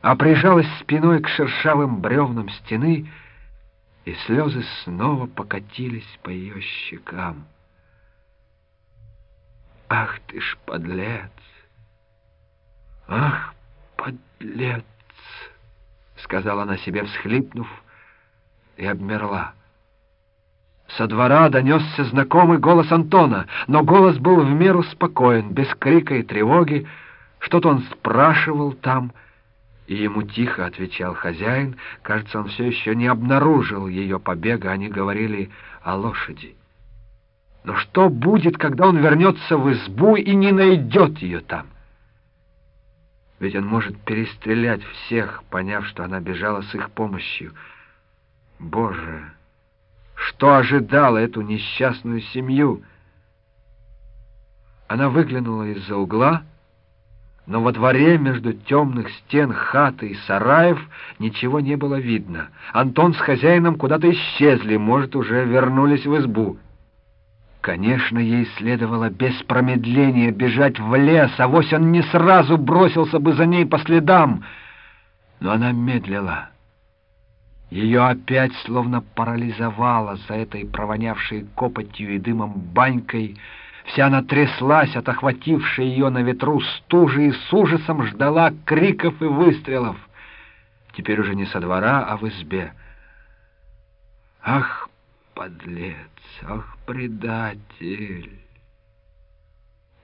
а прижалась спиной к шершавым бревнам стены, и слезы снова покатились по ее щекам. «Ах ты ж подлец! Ах, подлец!» — сказала она себе, всхлипнув, и обмерла. Со двора донесся знакомый голос Антона, но голос был в меру спокоен, без крика и тревоги. Что-то он спрашивал там, и ему тихо отвечал хозяин. Кажется, он все еще не обнаружил ее побега, они говорили о лошади. Но что будет, когда он вернется в избу и не найдет ее там? Ведь он может перестрелять всех, поняв, что она бежала с их помощью. Боже! Что ожидало эту несчастную семью? Она выглянула из-за угла, но во дворе между темных стен хаты и сараев ничего не было видно. Антон с хозяином куда-то исчезли, может, уже вернулись в избу. Конечно, ей следовало без промедления бежать в лес, а вось он не сразу бросился бы за ней по следам. Но она медлила. Ее опять словно парализовало за этой провонявшей копотью и дымом банькой. Вся она тряслась от охватившей ее на ветру стужи и с ужасом ждала криков и выстрелов. Теперь уже не со двора, а в избе. Ах, подлец, ах, предатель!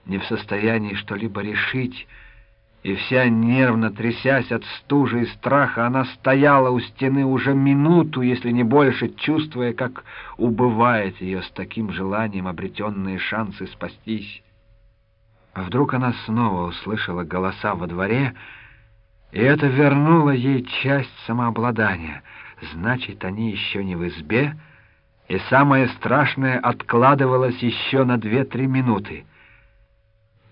Не в состоянии что-либо решить, и вся нервно трясясь от стужи и страха, она стояла у стены уже минуту, если не больше, чувствуя, как убывает ее с таким желанием обретенные шансы спастись. А вдруг она снова услышала голоса во дворе, и это вернуло ей часть самообладания. Значит, они еще не в избе, и самое страшное откладывалось еще на две-три минуты —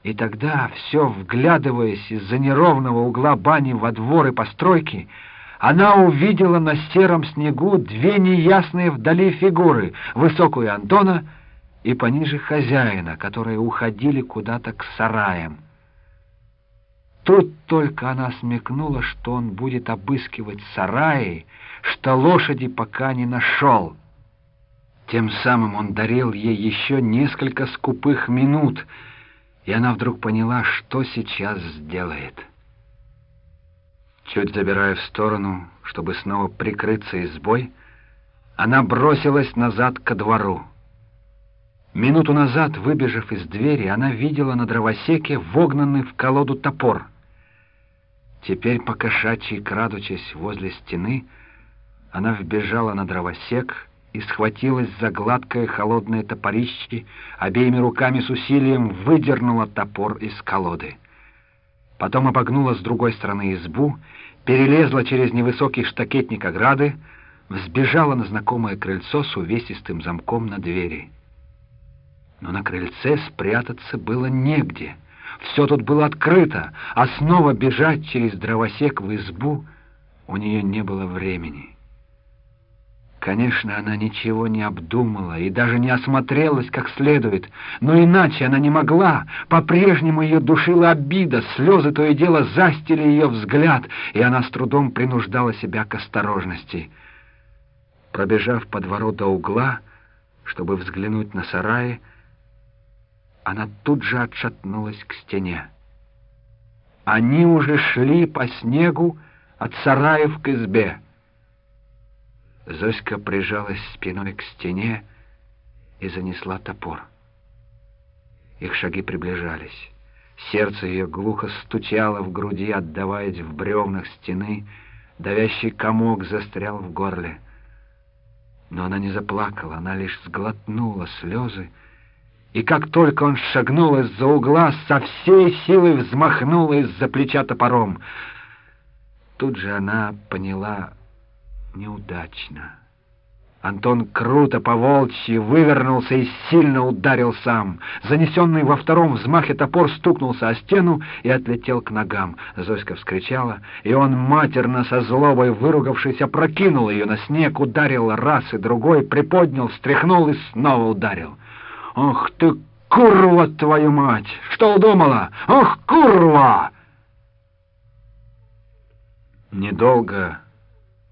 и тогда, все вглядываясь из-за неровного угла бани во двор и постройки, она увидела на сером снегу две неясные вдали фигуры, высокую Антона и пониже хозяина, которые уходили куда-то к сараям. Тут только она смекнула, что он будет обыскивать сараи, что лошади пока не нашел. Тем самым он дарил ей еще несколько скупых минут — и она вдруг поняла, что сейчас сделает. Чуть забирая в сторону, чтобы снова прикрыться избой, она бросилась назад ко двору. Минуту назад, выбежав из двери, она видела на дровосеке вогнанный в колоду топор. Теперь, покошачьи крадучись возле стены, она вбежала на дровосек и схватилась за гладкое холодное топорище, обеими руками с усилием выдернула топор из колоды. Потом обогнула с другой стороны избу, перелезла через невысокий штакетник ограды, взбежала на знакомое крыльцо с увесистым замком на двери. Но на крыльце спрятаться было негде. Все тут было открыто, а снова бежать через дровосек в избу у нее не было времени. Конечно, она ничего не обдумала и даже не осмотрелась как следует, но иначе она не могла. По-прежнему ее душила обида, слезы то и дело застили ее взгляд, и она с трудом принуждала себя к осторожности. Пробежав по двору до угла, чтобы взглянуть на сараи, она тут же отшатнулась к стене. Они уже шли по снегу от сараев к избе. Зоська прижалась спиной к стене и занесла топор. Их шаги приближались. Сердце ее глухо стучало в груди, отдаваясь в бревнах стены. Давящий комок застрял в горле. Но она не заплакала, она лишь сглотнула слезы, и как только он шагнул из-за угла, со всей силы взмахнула из-за плеча топором. Тут же она поняла неудачно. Антон круто по волчьи вывернулся и сильно ударил сам. Занесенный во втором взмахе топор стукнулся о стену и отлетел к ногам. Зоська вскричала, и он, матерно со злобой выругавшись, опрокинул ее на снег, ударил раз и другой, приподнял, встряхнул и снова ударил. «Ох ты, курва, твою мать! Что удумала? Ох, курва!» Недолго